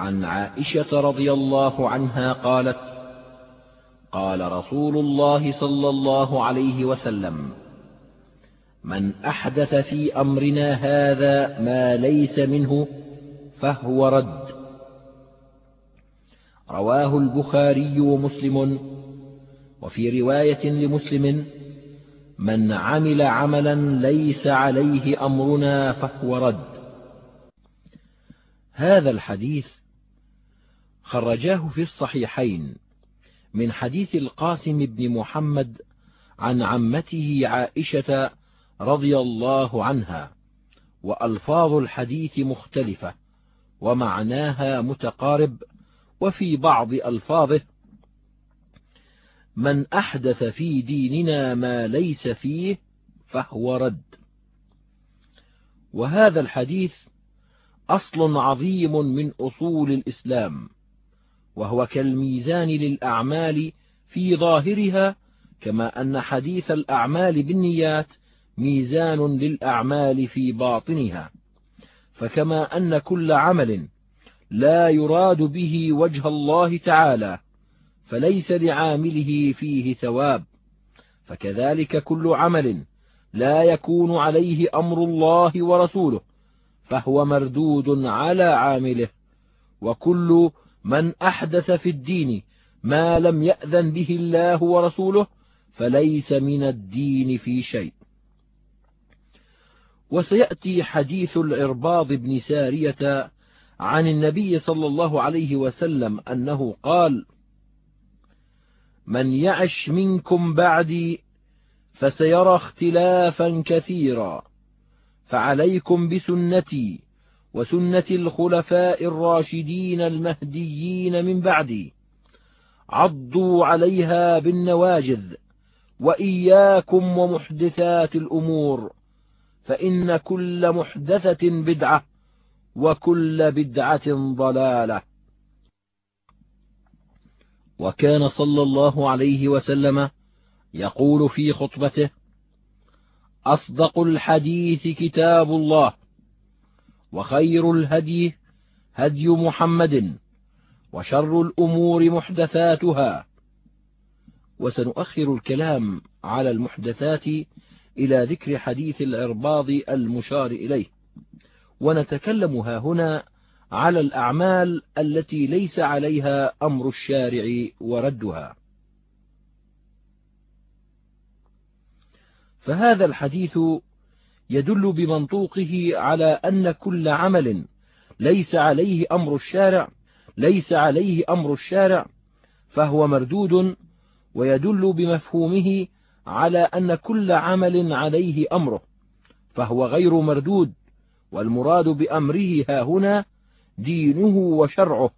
عن عائشة رضي الله عنها قالت قال رسول الله صلى الله عليه وسلم من أحدث في أمرنا هذا ما ليس منه فهو رد رواه البخاري ومسلم وفي رواية لمسلم من عمل عملا ليس عليه أمرنا فهو رد هذا الحديث خرجاه في الصحيحين من حديث القاسم بن محمد عن عمته عائشة رضي الله عنها وألفاظ الحديث مختلفة ومعناها متقارب وفي بعض ألفاظه من أحدث في ديننا ما ليس فيه فهو رد. وهذا الحديث أصل عظيم من أصول الإسلام. وهو كالميزان للأعمال في ظاهرها كما أن حديث الأعمال بالنيات ميزان للأعمال في باطنها. فكما أن كل عمل لا يراد به وجه الله تعالى فليس لعامله فيه ثواب. فكذلك كل عمل لا يكون عليه أمر الله ورسوله فهو مردود على عامله وكل من أحدث في الدين ما لم يأذن به الله ورسوله فليس من الدين في شيء. وسيأتي حديث العرباض بن سارية عن النبي صلى الله عليه وسلم أنه قال من يعش منكم بعدي فسيرى اختلافا كثيرا فعليكم بسنتي وسنة الخلفاء الراشدين المهديين من بعدي. عضوا عليها بالنواجذ وإياكم ومحدثات الأمور فإن كل محدثة بدعة وكل بدعة ضلالة. وكان صلى الله عليه وسلم يقول في خطبته أصدق الحديث كتاب الله وخير الهدي هدي محمد وشر الأمور محدثاتها. وسنؤخر الكلام على المحدثات إلى ذكر حديث العرباض المشار إليه. ونتكلم هنا على الأعمال التي ليس عليها أمر الشارع وردها. فهذا الحديث يدل بمنطوقه على أن كل عمل ليس عليه أمر الشارع ليس عليه أمر الشارع فهو مردود ويدل بمفهومه على أن كل عمل عليه أمره فهو غير مردود والمراد بأمره ها هنا دينه وشرعه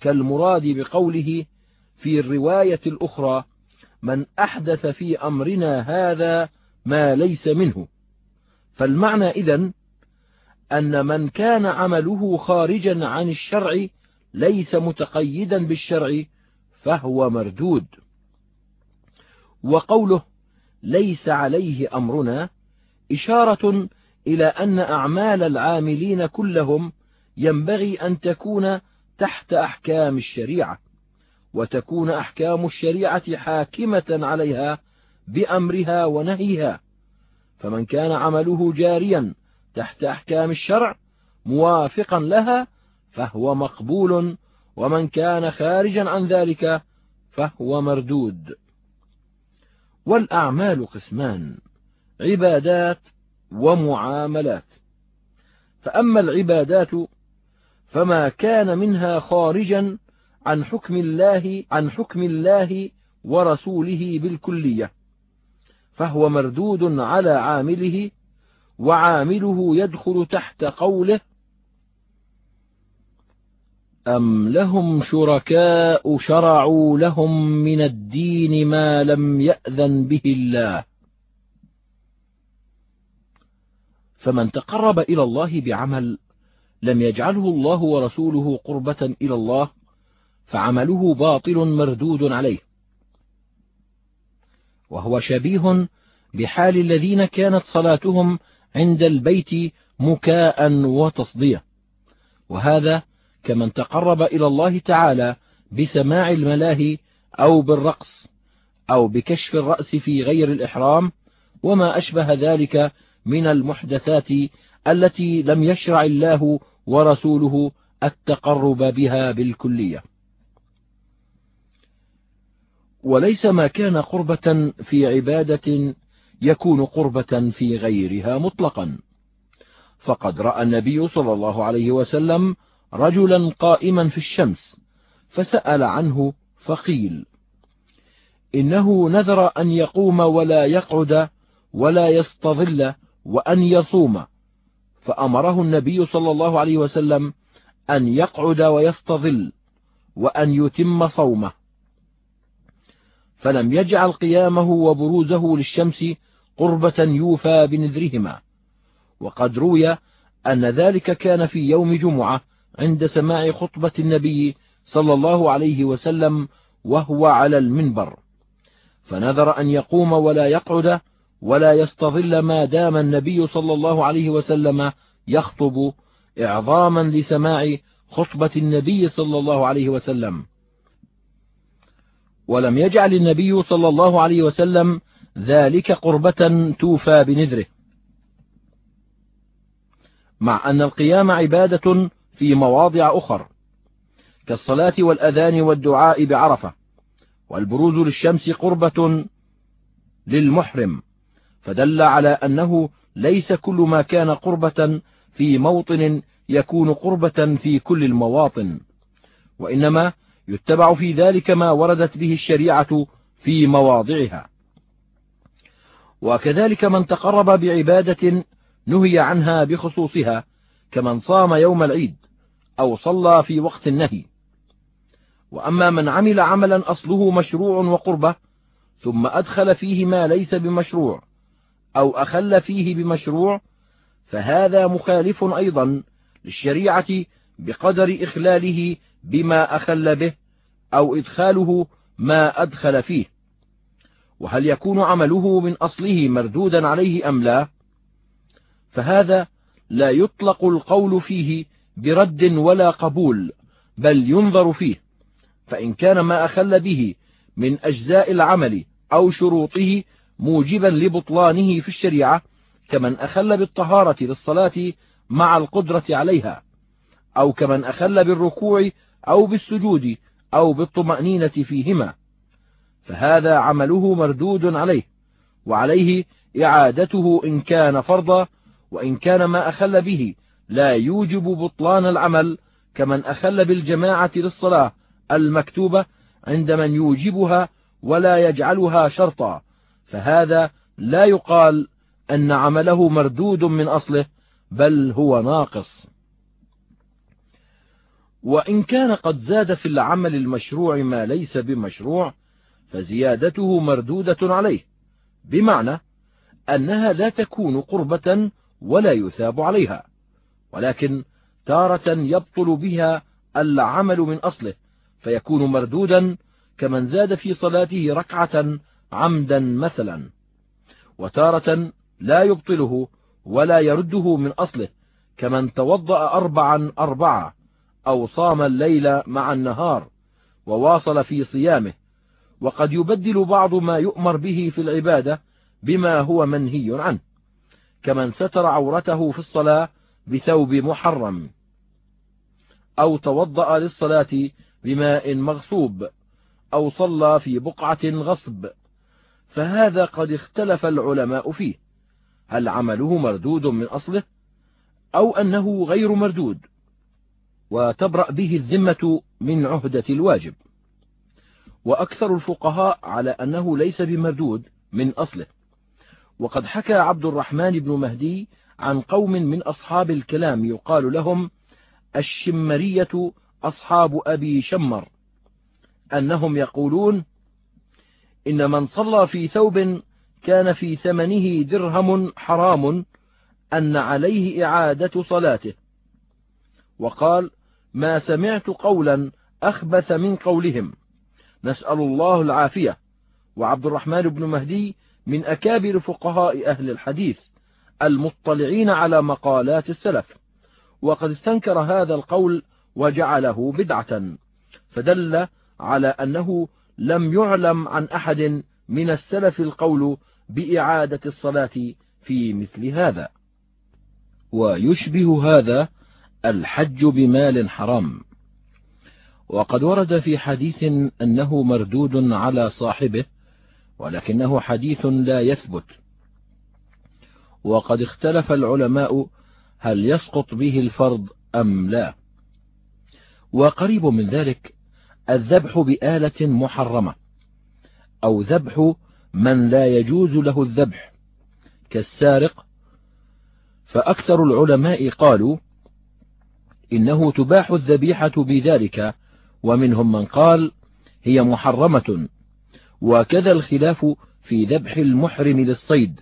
كالمراد بقوله في الرواية الأخرى من أحدث في أمرنا هذا ما ليس منه فالمعنى إذن أن من كان عمله خارجا عن الشرع ليس متقيدا بالشرع فهو مردود. وقوله ليس عليه أمرنا إشارة إلى أن أعمال العاملين كلهم ينبغي أن تكون تحت أحكام الشريعة وتكون أحكام الشريعة حاكمة عليها بأمرها ونهيها. فمن كان عمله جاريا تحت أحكام الشرع موافقا لها فهو مقبول ومن كان خارجا عن ذلك فهو مردود. والأعمال قسمان عبادات ومعاملات. فأما العبادات فما كان منها خارجا عن حكم الله عن حكم الله ورسوله بالكلية. فهو مردود على عامله وعامله يدخل تحت قوله أم لهم شركاء شرعوا لهم من الدين ما لم يأذن به الله. فمن تقرب إلى الله بعمل لم يجعله الله ورسوله قربة إلى الله فعمله باطل مردود عليه. وهو شبيه بحال الذين كانت صلاتهم عند البيت مكاء وتصدية. وهذا كمن تقرب إلى الله تعالى بسماع الملاهي أو بالرقص أو بكشف الرأس في غير الإحرام وما أشبه ذلك من المحدثات التي لم يشرع الله ورسوله التقرب بها بالكلية. وليس ما كان قربة في عبادة يكون قربة في غيرها مطلقا. فقد رأى النبي صلى الله عليه وسلم رجلا قائما في الشمس فسأل عنه فقيل إنه نذر أن يقوم ولا يقعد ولا يستظل وأن يصوم. فأمره النبي صلى الله عليه وسلم أن يقعد ويستظل وأن يتم صومه. فلم يجعل قيامه وبروزه للشمس قربة يوفى بنذرهما. وقد روي أن ذلك كان في يوم جمعة عند سماع خطبة النبي صلى الله عليه وسلم وهو على المنبر. فنذر أن يقوم ولا يقعد ولا يستظل ما دام النبي صلى الله عليه وسلم يخطب إعظاما لسماع خطبة النبي صلى الله عليه وسلم. ولم يجعل النبي صلى الله عليه وسلم ذلك قربة توفى بنذره. مع أن القيام عبادة في مواضع أخر كالصلاة والأذان والدعاء بعرفة والبروز للشمس قربة للمحرم فدل على أنه ليس كل ما كان قربة في موطن يكون قربة في كل المواطن وإنما يتبع في ذلك ما وردت به الشريعة في مواضعها. وكذلك من تقرب بعبادة نهي عنها بخصوصها كمن صام يوم العيد أو صلى في وقت النهي. وأما من عمل عملا أصله مشروع وقربة ثم أدخل فيه ما ليس بمشروع أو أخل فيه بمشروع فهذا مخالف أيضا للشريعة بقدر إخلاله بما أخل به أو إدخاله ما أدخل فيه. وهل يكون عمله من أصله مردودا عليه أم لا؟ فهذا لا يطلق القول فيه برد ولا قبول بل ينظر فيه. فإن كان ما أخل به من أجزاء العمل أو شروطه موجبا لبطلانه في الشريعة كمن أخل بالطهارة للصلاة مع القدرة عليها أو كمن أخل بالركوع أو بالسجود أو بالطمأنينة فيهما فهذا عمله مردود عليه وعليه إعادته إن كان فرضا وإن كان ما أخل به لا يوجب بطلان العمل كمن أخل بالجماعة للصلاة المكتوبة عند من يوجبها ولا يجعلها شرطا فهذا لا يقال أن عمله مردود من أصله بل هو ناقص. وإن كان قد زاد في العمل المشروع ما ليس بمشروع فزيادته مردودة عليه. بمعنى أنها لا تكون قربة ولا يثاب عليها ولكن تارة يبطل بها العمل من أصله فيكون مردودا كمن زاد في صلاته ركعة عمدا مثلا. وتارة لا يبطله ولا يرده من أصله كمن توضأ أربعا أربعة أو صام الليل مع النهار وواصل في صيامه. وقد يبدل بعض ما يؤمر به في العبادة بما هو منهي عنه كمن ستر عورته في الصلاة بثوب محرم أو توضأ للصلاة بماء مغصوب أو صلى في بقعة غصب. فهذا قد اختلف العلماء فيه هل عمله مردود من أصله أو أنه غير مردود. وتبرأ به الذمة من عهدة الواجب. وأكثر الفقهاء على أنه ليس بمردود من أصله. وقد حكى عبد الرحمن بن مهدي عن قوم من أصحاب الكلام يقال لهم الشمرية أصحاب أبي شمر أنهم يقولون إن من صلى في ثوب كان في ثمنه درهم حرام أن عليه إعادة صلاته. وقال ما سمعت قولا أخبث من قولهم. نسأل الله العافية. وعبد الرحمن بن مهدي من أكابر فقهاء أهل الحديث المطلعين على مقالات السلف. وقد استنكر هذا القول وجعله بدعة. فدل على أنه لم يعلم عن أحد من السلف القول بإعادة الصلاة في مثل هذا. ويشبه هذا الحج بمال حرام. وقد ورد في حديث أنه مردود على صاحبه ولكنه حديث لا يثبت. وقد اختلف العلماء هل يسقط به الفرض أم لا. وقريب من ذلك الذبح بآلة محرمة أو ذبح من لا يجوز له الذبح كالسارق. فأكثر العلماء قالوا إنه تباح الذبيحة بذلك ومنهم من قال هي محرمة وكذا الخلاف في ذبح المحرم للصيد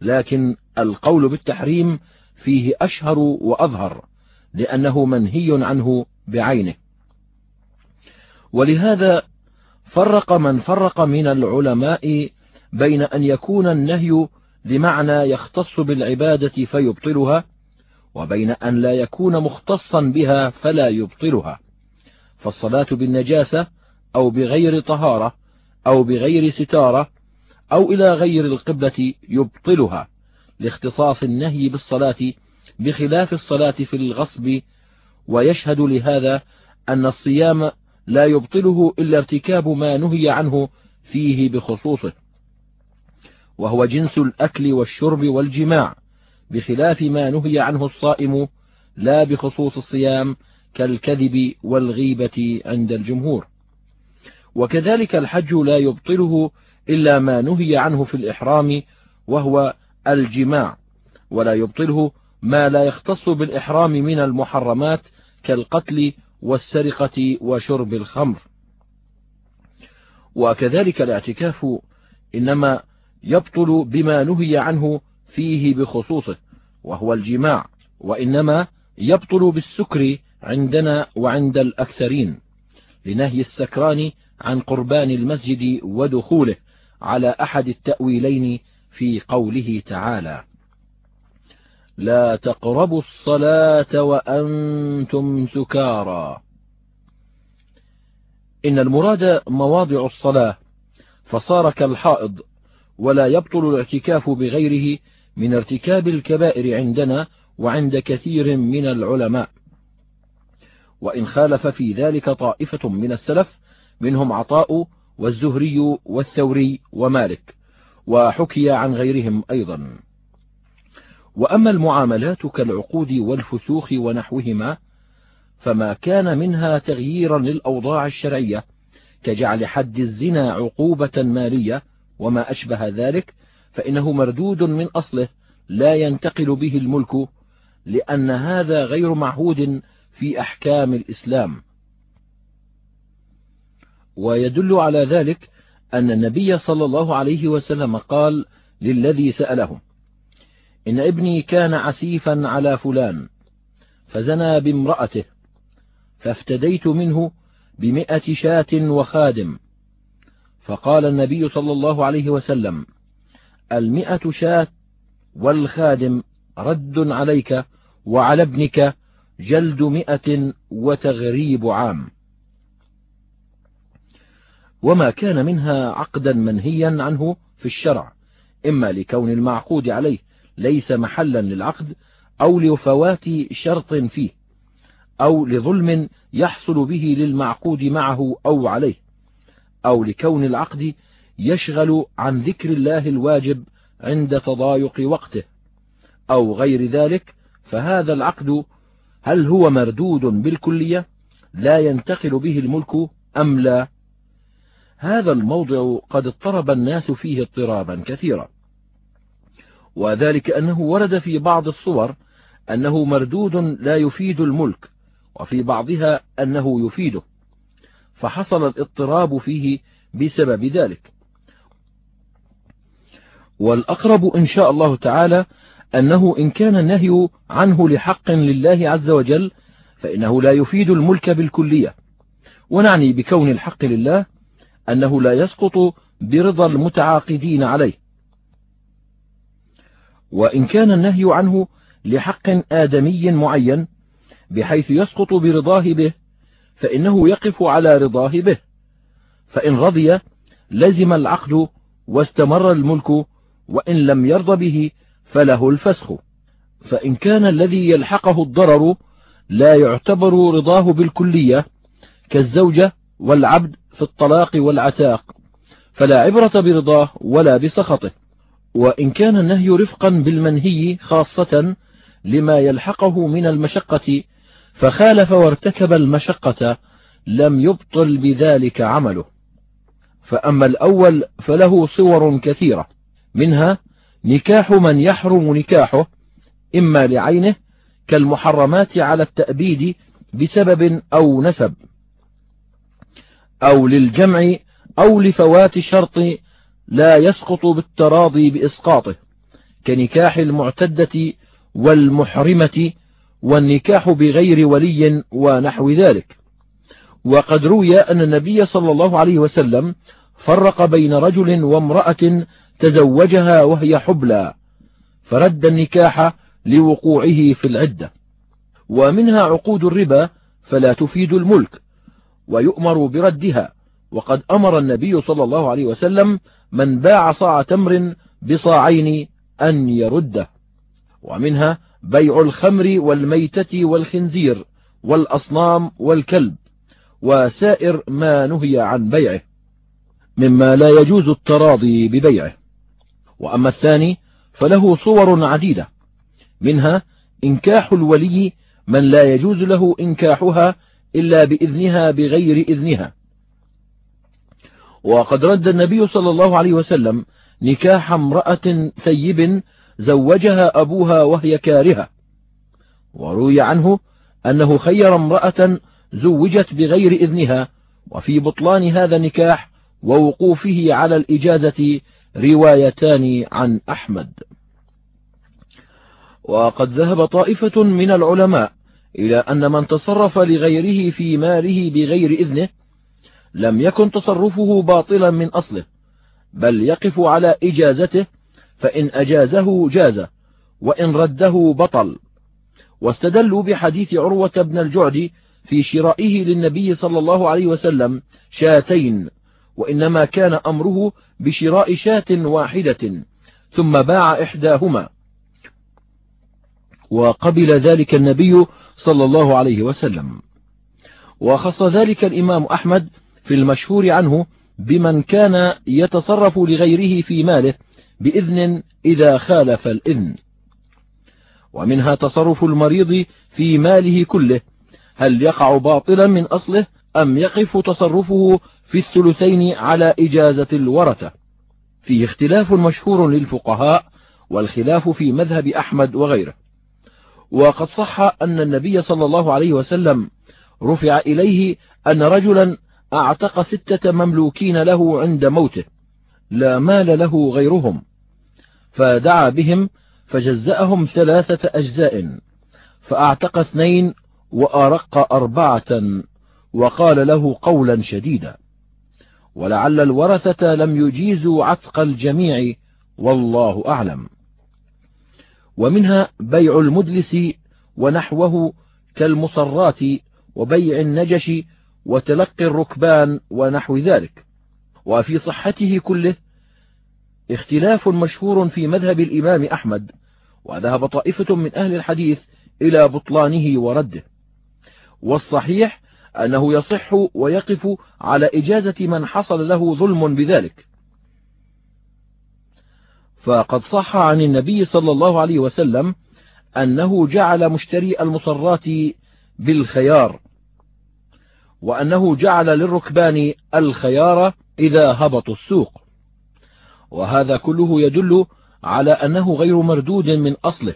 لكن القول بالتحريم فيه أشهر وأظهر لأنه منهي عنه بعينه. ولهذا فرق من فرق من العلماء بين أن يكون النهي لمعنى يختص بالعبادة فيبطلها وبين أن لا يكون مختصا بها فلا يبطلها. فالصلاة بالنجاسة أو بغير طهارة أو بغير ستارة أو إلى غير القبلة يبطلها لاختصاص النهي بالصلاة بخلاف الصلاة في الغصب. ويشهد لهذا أن الصيام لا يبطله إلا ارتكاب ما نهي عنه فيه بخصوصه وهو جنس الأكل والشرب والجماع. بخلاف ما نهي عنه الصائم لا بخصوص الصيام كالكذب والغيبة عند الجمهور. وكذلك الحج لا يبطله إلا ما نهي عنه في الإحرام وهو الجماع. ولا يبطله ما لا يختص بالإحرام من المحرمات كالقتل والسرقة وشرب الخمر. وكذلك الاعتكاف إنما يبطل بما نهي عنه فيه بخصوصه وهو الجماع وإنما يبطل بالسكر عندنا وعند الأكثرين لنهي السكران عن قربان المسجد ودخوله على أحد التأويلين في قوله تعالى لا تقربوا الصلاة وأنتم سكارى إن المراد مواضع الصلاة فصار كالحائض ولا يبطل الاعتكاف بغيره من ارتكاب الكبائر عندنا وعند كثير من العلماء. وإن خالف في ذلك طائفة من السلف منهم عطاء والزهري والثوري ومالك وحكي عن غيرهم أيضا. وأما المعاملات كالعقود والفسوخ ونحوهما فما كان منها تغييرا للأوضاع الشرعية كجعل حد الزنا عقوبة مالية وما أشبه ذلك فإنه مردود من أصله لا ينتقل به الملك لأن هذا غير معهود في أحكام الإسلام. ويدل على ذلك أن النبي صلى الله عليه وسلم قال للذي سأله إن ابني كان عسيفا على فلان فزنى بامرأته فافتديت منه بمئة شاة وخادم. فقال النبي صلى الله عليه وسلم المئة شاة والخادم رد عليك وعلى ابنك جلد مئة وتغريب عام. وما كان منها عقدا منهيا عنه في الشرع إما لكون المعقود عليه ليس محلا للعقد أو لفوات شرط فيه أو لظلم يحصل به للمعقود معه أو عليه أو لكون العقد يشغل عن ذكر الله الواجب عند تضايق وقته. أو غير ذلك فهذا العقد هل هو مردود بالكلية لا ينتقل به الملك أم لا؟ هذا الموضع قد اضطرب الناس فيه اضطرابا كثيرا. وذلك أنه ورد في بعض الصور أنه مردود لا يفيد الملك وفي بعضها أنه يفيده. فحصل الاضطراب فيه بسبب ذلك. والأقرب إن شاء الله تعالى أنه إن كان النهي عنه لحق لله عز وجل فإنه لا يفيد الملك بالكلية. ونعني بكون الحق لله أنه لا يسقط برضا المتعاقدين عليه. وإن كان النهي عنه لحق آدمي معين بحيث يسقط برضاه به فإنه يقف على رضاه به. فإن رضي لزم العقد واستمر الملك وإن لم يرض به فله الفسخ. فإن كان الذي يلحقه الضرر لا يعتبر رضاه بالكلية كالزوجة والعبد في الطلاق والعتاق فلا عبرة برضاه ولا بسخطه. وإن كان النهي رفقا بالمنهي خاصة لما يلحقه من المشقة فخالف وارتكب المشقة لم يبطل بذلك عمله. فأما الأول فله صور كثيرة. منها نكاح من يحرم نكاحه إما لعينه كالمحرمات على التأبيد بسبب أو نسب أو للجمع أو لفوات شرط لا يسقط بالتراضي بإسقاطه كنكاح المعتدة والمحرمة والنكاح بغير ولي ونحو ذلك. وقد روي أن النبي صلى الله عليه وسلم فرق بين رجل وامرأة تزوجها وهي حبلى فرد النكاح لوقوعه في العدة. ومنها عقود الربا فلا تفيد الملك ويؤمر بردها. وقد أمر النبي صلى الله عليه وسلم من باع صاع تمر بصاعين أن يرده. ومنها بيع الخمر والميتة والخنزير والأصنام والكلب وسائر ما نهي عن بيعه مما لا يجوز التراضي ببيعه. وأما الثاني فله صور عديدة منها إنكاح الولي من لا يجوز له إنكاحها إلا بإذنها بغير إذنها. وقد رد النبي صلى الله عليه وسلم نكاح امرأة ثيب زوجها أبوها وهي كارهة وروي عنه أنه خير امرأة زوجت بغير إذنها وفي بطلان هذا النكاح ووقوفه على الإجازة روايتان عن أحمد. وقد ذهب طائفة من العلماء إلى أن من تصرف لغيره في ماله بغير إذنه لم يكن تصرفه باطلا من أصله بل يقف على إجازته فإن أجازه جاز وإن رده بطل. واستدلوا بحديث عروة بن الجعد في شرائه للنبي صلى الله عليه وسلم شاتين. وإنما كان أمره بشراء شاة واحدة ثم باع إحداهما. وقبل ذلك النبي صلى الله عليه وسلم. وخص ذلك الإمام أحمد في المشهور عنه بمن كان يتصرف لغيره في ماله بإذن إذا خالف الإذن. ومنها تصرف المريض في ماله كله هل يقع باطلا من أصله أم يقف تصرفه في الثلثين على إجازة الورثة. فيه اختلاف مشهور للفقهاء والخلاف في مذهب أحمد وغيره. وقد صح أن النبي صلى الله عليه وسلم رفع إليه أن رجلا أعتق ستة مملوكين له عند موته لا مال له غيرهم. فدعا بهم فجزأهم ثلاثة أجزاء فأعتق اثنين وأرق أربعة وقال له قولا شديدا. ولعل الورثة لم يجيزوا عتق الجميع والله أعلم. ومنها بيع المدلس ونحوه كالمصرات وبيع النجش وتلقي الركبان ونحو ذلك. وفي صحته كله اختلاف مشهور في مذهب الإمام أحمد وذهب طائفة من أهل الحديث إلى بطلانه ورده. والصحيح أنه يصح ويقف على إجازة من حصل له ظلم بذلك. فقد صح عن النبي صلى الله عليه وسلم أنه جعل مشتري المصرات بالخيار وأنه جعل للركبان الخيار إذا هبطوا السوق. وهذا كله يدل على أنه غير مردود من أصله.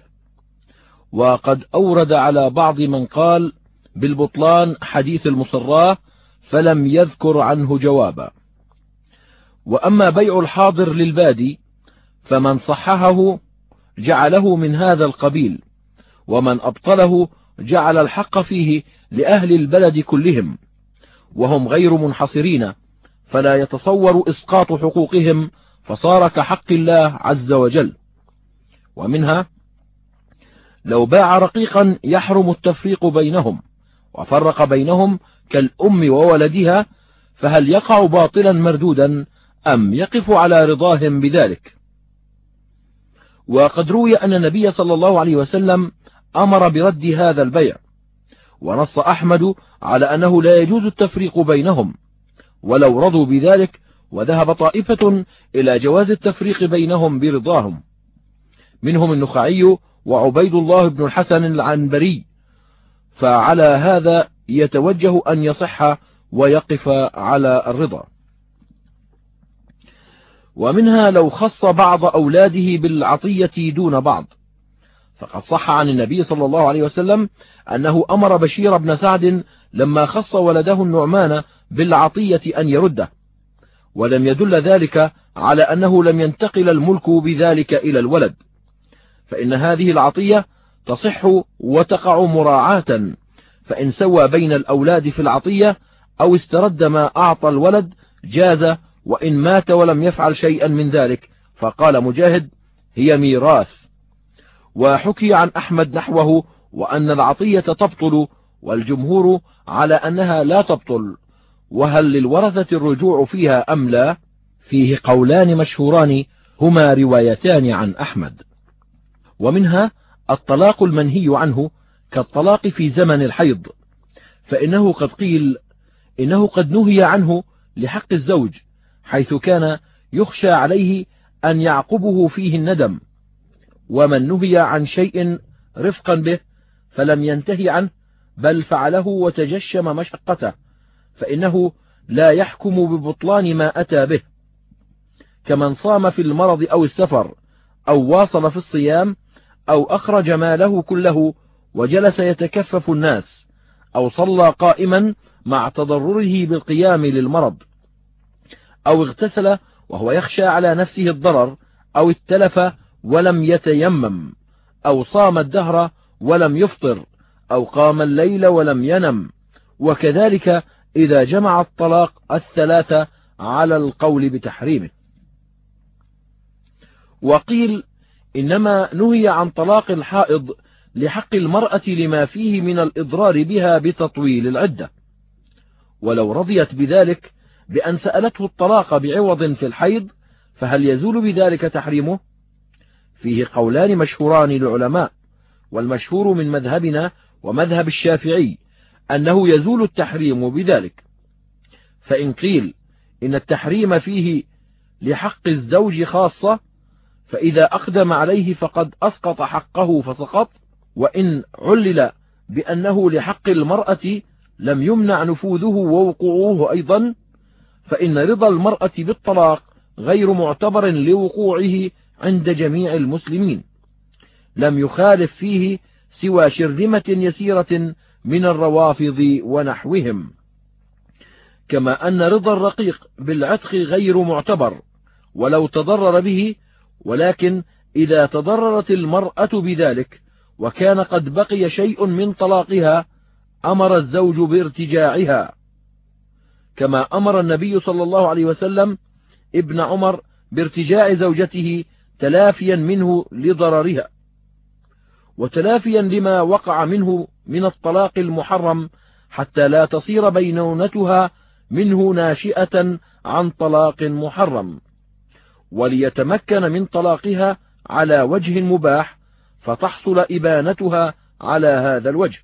وقد أورد على بعض من قال بالبطلان حديث المصراه فلم يذكر عنه جوابا. وأما بيع الحاضر للبادي فمن صححه جعله من هذا القبيل ومن أبطله جعل الحق فيه لأهل البلد كلهم وهم غير منحصرين فلا يتصور إسقاط حقوقهم فصار كحق الله عز وجل. ومنها لو باع رقيقا يحرم التفريق بينهم. وفرق بينهم كالأم وولدها فهل يقع باطلا مردودا أم يقف على رضاهم بذلك؟ وقد روي أن النبي صلى الله عليه وسلم أمر برد هذا البيع ونص أحمد على أنه لا يجوز التفريق بينهم ولو رضوا بذلك وذهب طائفة إلى جواز التفريق بينهم برضاهم منهم النخعي وعبيد الله بن الحسن العنبري. فعلى هذا يتوجه أن يصح ويقف على الرضا. ومنها لو خص بعض أولاده بالعطية دون بعض. فقد صح عن النبي صلى الله عليه وسلم أنه أمر بشير بن سعد لما خص ولده النعمان بالعطية أن يرده. ولم يدل ذلك على أنه لم ينتقل الملك بذلك إلى الولد. فإن هذه العطية تصح وتقع مراعاة فإن سوى بين الأولاد في العطية أو استرد ما أعطى الولد جاز وإن مات ولم يفعل شيئا من ذلك. فقال مجاهد هي ميراث. وحكي عن أحمد نحوه وأن العطية تبطل والجمهور على أنها لا تبطل. وهل للورثة الرجوع فيها أم لا؟ فيه قولان مشهوران هما روايتان عن أحمد. ومنها الطلاق المنهي عنه كالطلاق في زمن الحيض فإنه قد قيل إنه قد نهي عنه لحق الزوج حيث كان يخشى عليه أن يعقبه فيه الندم ومن نهي عن شيء رفقا به فلم ينتهي عنه بل فعله وتجشم مشقته فإنه لا يحكم ببطلان ما أتى به كمن صام في المرض أو السفر أو واصل في الصيام أو أخرج ماله كله وجلس يتكفف الناس أو صلى قائما مع تضرره بالقيام للمرض أو اغتسل وهو يخشى على نفسه الضرر أو اتلف ولم يتيمم أو صام الدهر ولم يفطر أو قام الليل ولم ينم وكذلك إذا جمع الطلاق الثلاثة على القول بتحريمه. وقيل إنما نهي عن طلاق الحائض لحق المرأة لما فيه من الإضرار بها بتطويل العدة. ولو رضيت بذلك بأن سألته الطلاق بعوض في الحيض فهل يزول بذلك تحريمه؟ فيه قولان مشهوران للعلماء والمشهور من مذهبنا ومذهب الشافعي أنه يزول التحريم بذلك. فإن قيل إن التحريم فيه لحق الزوج خاصة فإذا أقدم عليه فقد أسقط حقه فسقط وإن علل بأنه لحق المرأة لم يمنع نفوذه ووقوعه أيضا فإن رضا المرأة بالطلاق غير معتبر لوقوعه عند جميع المسلمين. لم يخالف فيه سوى شرذمة يسيرة من الروافض ونحوهم. كما أن رضا الرقيق بالعتق غير معتبر ولو تضرر به ولكن إذا تضررت المرأة بذلك وكان قد بقي شيء من طلاقها أمر الزوج بارتجاعها. كما أمر النبي صلى الله عليه وسلم ابن عمر بارتجاع زوجته تلافيا منه لضررها. وتلافيا لما وقع منه من الطلاق المحرم حتى لا تصير بينونتها منه ناشئة عن طلاق محرم. وليتمكن من طلاقها على وجه مباح فتحصل إبانتها على هذا الوجه.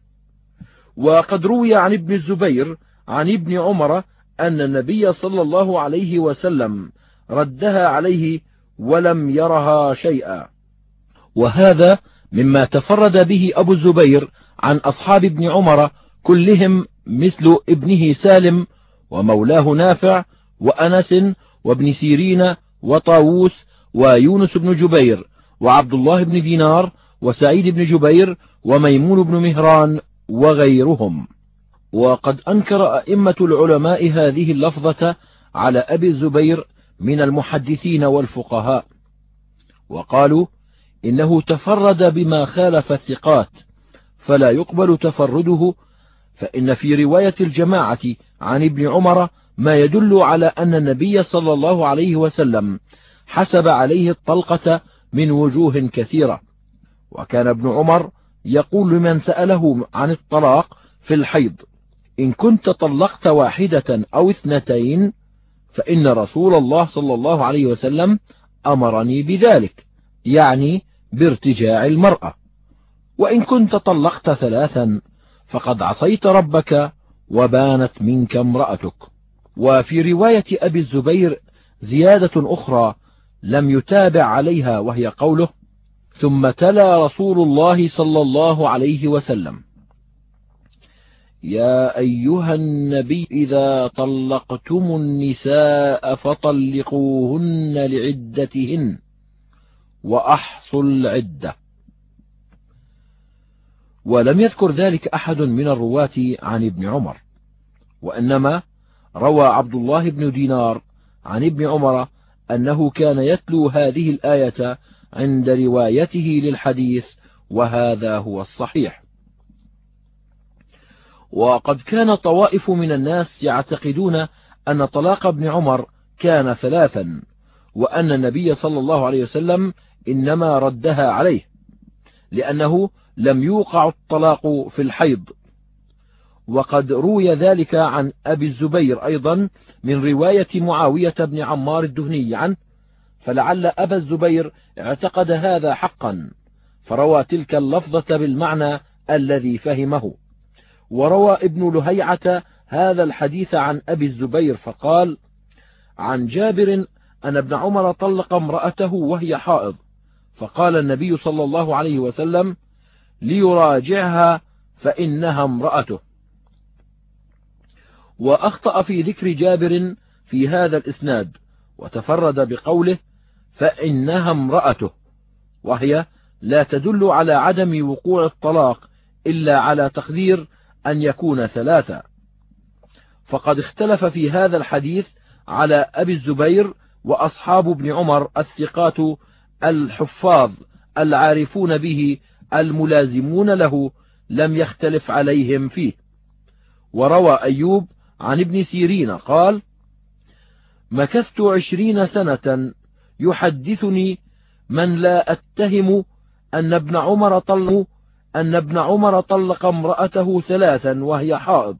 وقد روي عن ابن الزبير عن ابن عمر أن النبي صلى الله عليه وسلم ردها عليه ولم يرها شيئا. وهذا مما تفرد به أبو الزبير عن أصحاب ابن عمر كلهم مثل ابنه سالم ومولاه نافع وأنس وابن سيرين وطاووس ويونس بن جبير وعبد الله بن دينار وسعيد بن جبير وميمون بن مهران وغيرهم. وقد أنكر أئمة العلماء هذه اللفظة على أبي الزبير من المحدثين والفقهاء. وقالوا إنه تفرد بما خالف الثقات فلا يقبل تفرده فإن في رواية الجماعة عن ابن عمر ما يدل على أن النبي صلى الله عليه وسلم حسب عليه الطلقة من وجوه كثيرة. وكان ابن عمر يقول لمن سأله عن الطلاق في الحيض إن كنت طلقت واحدة أو اثنتين فإن رسول الله صلى الله عليه وسلم أمرني بذلك يعني بارتجاع المرأة. وإن كنت طلقت ثلاثا فقد عصيت ربك وبانت منك امرأتك. وفي رواية أبي الزبير زيادة أخرى لم يتابع عليها وهي قوله ثم تلا رسول الله صلى الله عليه وسلم. يا أيها النبي إذا طلقتم النساء فطلقوهن لعدتهن وأحصوا العدة. ولم يذكر ذلك أحد من الرواة عن ابن عمر وإنما روى عبد الله بن دينار عن ابن عمر أنه كان يتلو هذه الآية عند روايته للحديث وهذا هو الصحيح. وقد كان طوائف من الناس يعتقدون أن طلاق ابن عمر كان ثلاثا وأن النبي صلى الله عليه وسلم إنما ردها عليه لأنه لم يوقع الطلاق في الحيض. وقد روي ذلك عن أبي الزبير أيضا من رواية معاوية بن عمار الدهني عنه فلعل أبا الزبير اعتقد هذا حقا فروى تلك اللفظة بالمعنى الذي فهمه. وروى ابن لهيعة هذا الحديث عن أبي الزبير فقال عن جابر أن ابن عمر طلق امرأته وهي حائض فقال النبي صلى الله عليه وسلم ليراجعها فإنها امرأته وأخطأ في ذكر جابر في هذا الإسناد وتفرد بقوله فإنها امرأته وهي لا تدل على عدم وقوع الطلاق إلا على تقدير أن يكون ثلاثة. فقد اختلف في هذا الحديث على أبي الزبير وأصحاب ابن عمر الثقات الحفاظ العارفون به الملازمون له لم يختلف عليهم فيه. وروى أيوب عن ابن سيرين قال مكثت عشرين سنة يحدثني من لا أتهم أن ابن عمر طلق أن ابن عمر طلق امرأته ثلاثا وهي حائض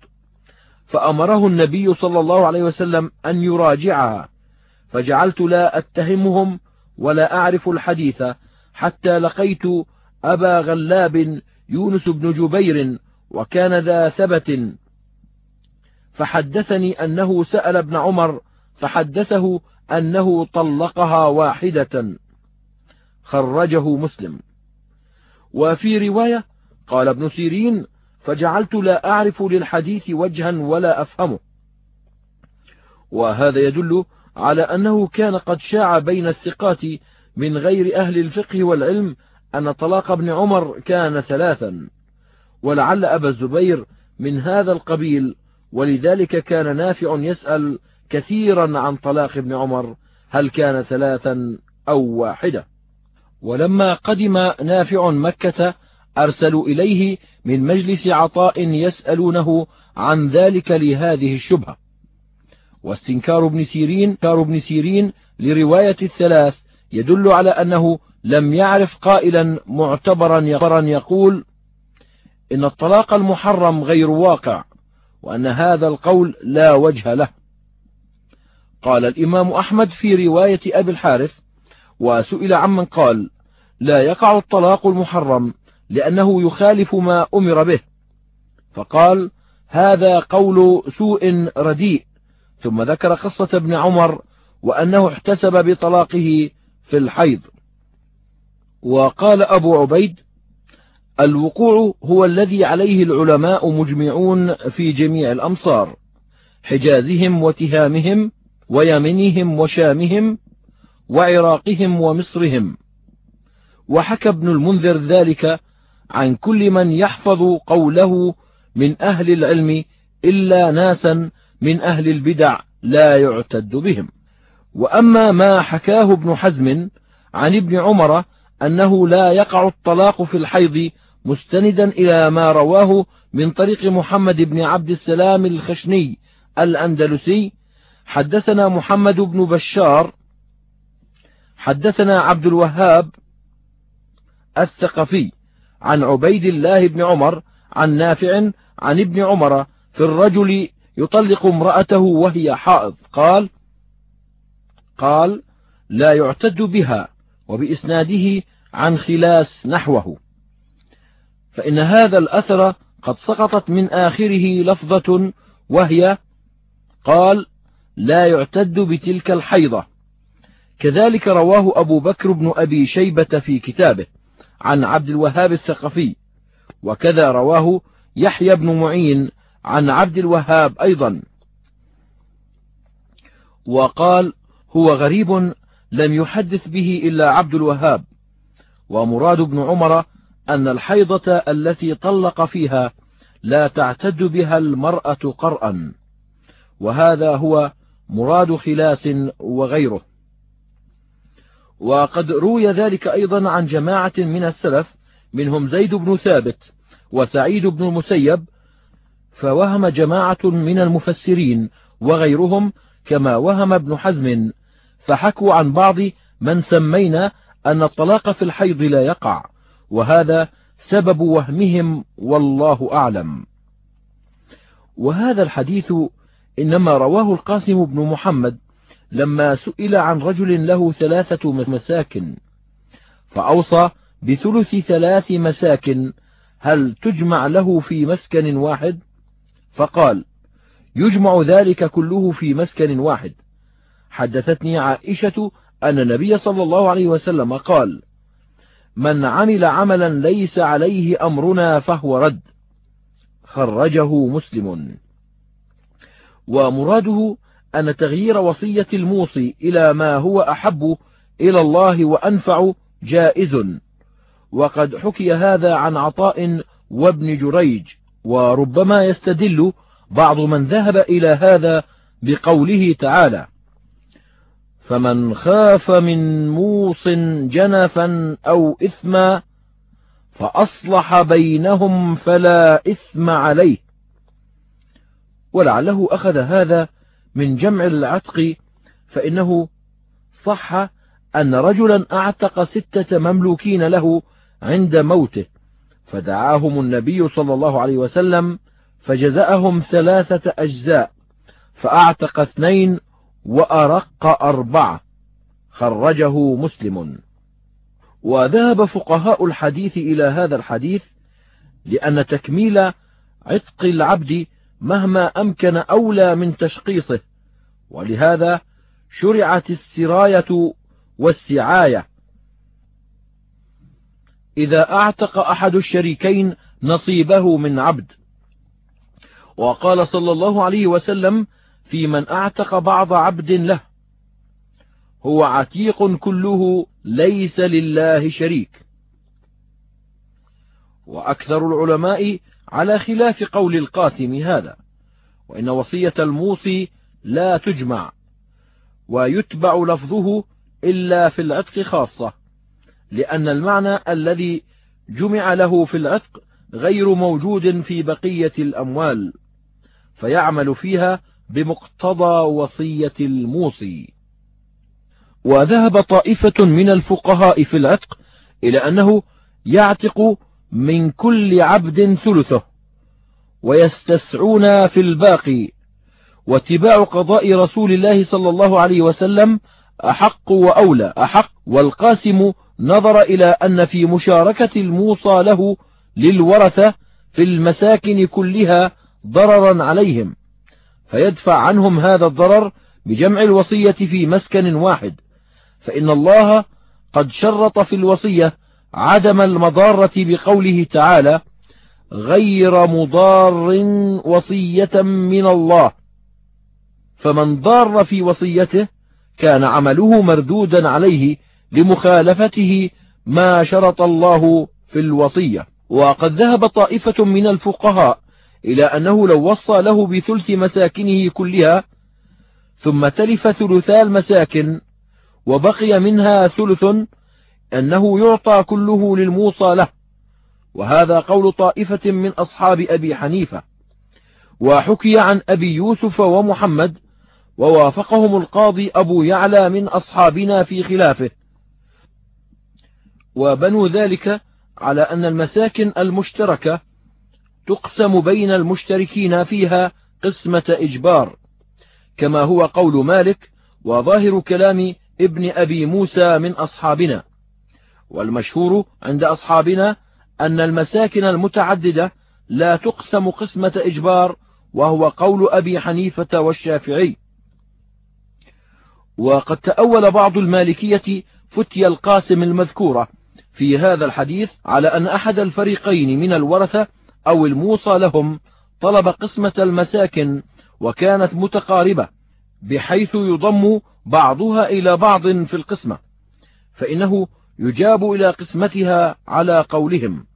فأمره النبي صلى الله عليه وسلم أن يراجعها فجعلت لا أتهمهم ولا أعرف الحديث حتى لقيت أبا غلاب يونس بن جبير وكان ذا ثبت فحدثني أنه سأل ابن عمر فحدثه أنه طلقها واحدة. خرجه مسلم. وفي رواية قال ابن سيرين فجعلت لا أعرف للحديث وجها ولا أفهمه. وهذا يدل على أنه كان قد شاع بين الثقات من غير أهل الفقه والعلم أن طلاق ابن عمر كان ثلاثا. ولعل أبا الزبير من هذا القبيل ولذلك كان نافع يسأل كثيرا عن طلاق ابن عمر هل كان ثلاثا أو واحدة؟ ولما قدم نافع مكة أرسلوا إليه من مجلس عطاء يسألونه عن ذلك لهذه الشبهة. واستنكار ابن سيرين ابن سيرين لرواية الثلاث يدل على أنه لم يعرف قائلا معتبرا يقول إن الطلاق المحرم غير واقع. وأن هذا القول لا وجه له. قال الإمام أحمد في رواية أبي الحارث وسئل عمن قال لا يقع الطلاق المحرم لأنه يخالف ما أمر به. فقال هذا قول سوء رديء. ثم ذكر قصة ابن عمر وأنه احتسب بطلاقه في الحيض. وقال أبو عبيد الوقوع هو الذي عليه العلماء مجمعون في جميع الأمصار حجازهم وتهامهم ويمنهم وشامهم وعراقهم ومصرهم. وحكى ابن المنذر ذلك عن كل من يحفظ قوله من أهل العلم إلا ناسا من أهل البدع لا يعتد بهم. وأما ما حكاه ابن حزم عن ابن عمر أنه لا يقع الطلاق في الحيض مستندا إلى ما رواه من طريق محمد بن عبد السلام الخشني الأندلسي. حدثنا محمد بن بشار حدثنا عبد الوهاب الثقفي عن عبيد الله بن عمر عن نافع عن ابن عمر في الرجل يطلق امرأته وهي حائض. قال قال لا يعتد بها وبإسناده عن خلاس نحوه. فإن هذا الأثر قد سقطت من آخره لفظة وهي قال لا يعتد بتلك الحيضة. كذلك رواه أبو بكر بن أبي شيبة في كتابه عن عبد الوهاب الثقفي وكذا رواه يحيى بن معين عن عبد الوهاب أيضا. وقال هو غريب لم يحدث به إلا عبد الوهاب ومراد ابن عمر أن الحيضة التي طلق فيها لا تعتد بها المرأة قرأ وهذا هو مراد خلاس وغيره. وقد روي ذلك أيضا عن جماعة من السلف منهم زيد بن ثابت وسعيد بن المسيب فوهم جماعة من المفسرين وغيرهم كما وهم ابن حزم فحكوا عن بعض من سمينا أن الطلاق في الحيض لا يقع. وهذا سبب وهمهم والله أعلم. وهذا الحديث إنما رواه القاسم بن محمد لما سئل عن رجل له ثلاثة مساكن فأوصى بثلث ثلاث مساكن هل تجمع له في مسكن واحد؟ فقال يجمع ذلك كله في مسكن واحد. حدثتني عائشة أن النبي صلى الله عليه وسلم قال من عمل عملا ليس عليه أمرنا فهو رد. خرجه مسلم. ومراده أن تغيير وصية الموصي إلى ما هو أحب إلى الله وأنفع جائز. وقد حكي هذا عن عطاء وابن جريج وربما يستدل بعض من ذهب إلى هذا بقوله تعالى فمن خاف من موص جنفا أو إثما فأصلح بينهم فلا إثم عليه. ولعله أخذ هذا من جمع العتق فإنه صح أن رجلا أعتق ستة مملوكين له عند موته فدعاهم النبي صلى الله عليه وسلم فجزأهم ثلاثة أجزاء فأعتق اثنين وأرق أربعة. خرجه مسلم. وذهب فقهاء الحديث إلى هذا الحديث لأن تكميل عتق العبد مهما أمكن أولى من تشقيصه ولهذا شرعت السراية والسعاية. إذا أعتق أحد الشريكين نصيبه من عبد. وقال صلى الله عليه وسلم في من أعتق بعض عبد له. هو عتيق كله ليس لله شريك. وأكثر العلماء على خلاف قول القاسم هذا وإن وصية الموصي لا تجمع ويتبع لفظه إلا في العتق خاصة لأن المعنى الذي جمع له في العتق غير موجود في بقية الأموال فيعمل فيها بمقتضى وصية الموصي. وذهب طائفة من الفقهاء في العتق إلى أنه يعتق من كل عبد ثلثه ويستسعون في الباقي. واتباع قضاء رسول الله صلى الله عليه وسلم أحق وأولى أحق. والقاسم نظر إلى أن في مشاركة الموصى له للورثة في المساكن كلها ضررا عليهم. فيدفع عنهم هذا الضرر بجمع الوصية في مسكن واحد. فإن الله قد شرط في الوصية عدم المضارة بقوله تعالى غير مضار وصية من الله. فمن ضار في وصيته كان عمله مردودا عليه لمخالفته ما شرط الله في الوصية. وقد ذهب طائفة من الفقهاء إلى أنه لو وصى له بثلث مساكنه كلها ثم تلف ثلثا المساكن وبقي منها ثلث أنه يعطى كله للموصى له. وهذا قول طائفة من أصحاب أبي حنيفة. وحكي عن أبي يوسف ومحمد ووافقهم القاضي أبو يعلى من أصحابنا في خلافه. وبنو ذلك على أن المساكن المشتركة تقسم بين المشتركين فيها قسمة إجبار كما هو قول مالك وظاهر كلام ابن أبي موسى من أصحابنا والمشهور عند أصحابنا أن المساكن المتعددة لا تقسم قسمة إجبار وهو قول أبي حنيفة والشافعي. وقد تأول بعض المالكية فتي القاسم المذكورة في هذا الحديث على أن أحد الفريقين من الورثة أو الموصى لهم طلب قسمة المساكن وكانت متقاربة بحيث يضم بعضها إلى بعض في القسمة فإنه يجاب إلى قسمتها على قولهم.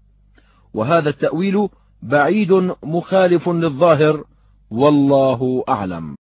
وهذا التأويل بعيد مخالف للظاهر والله أعلم.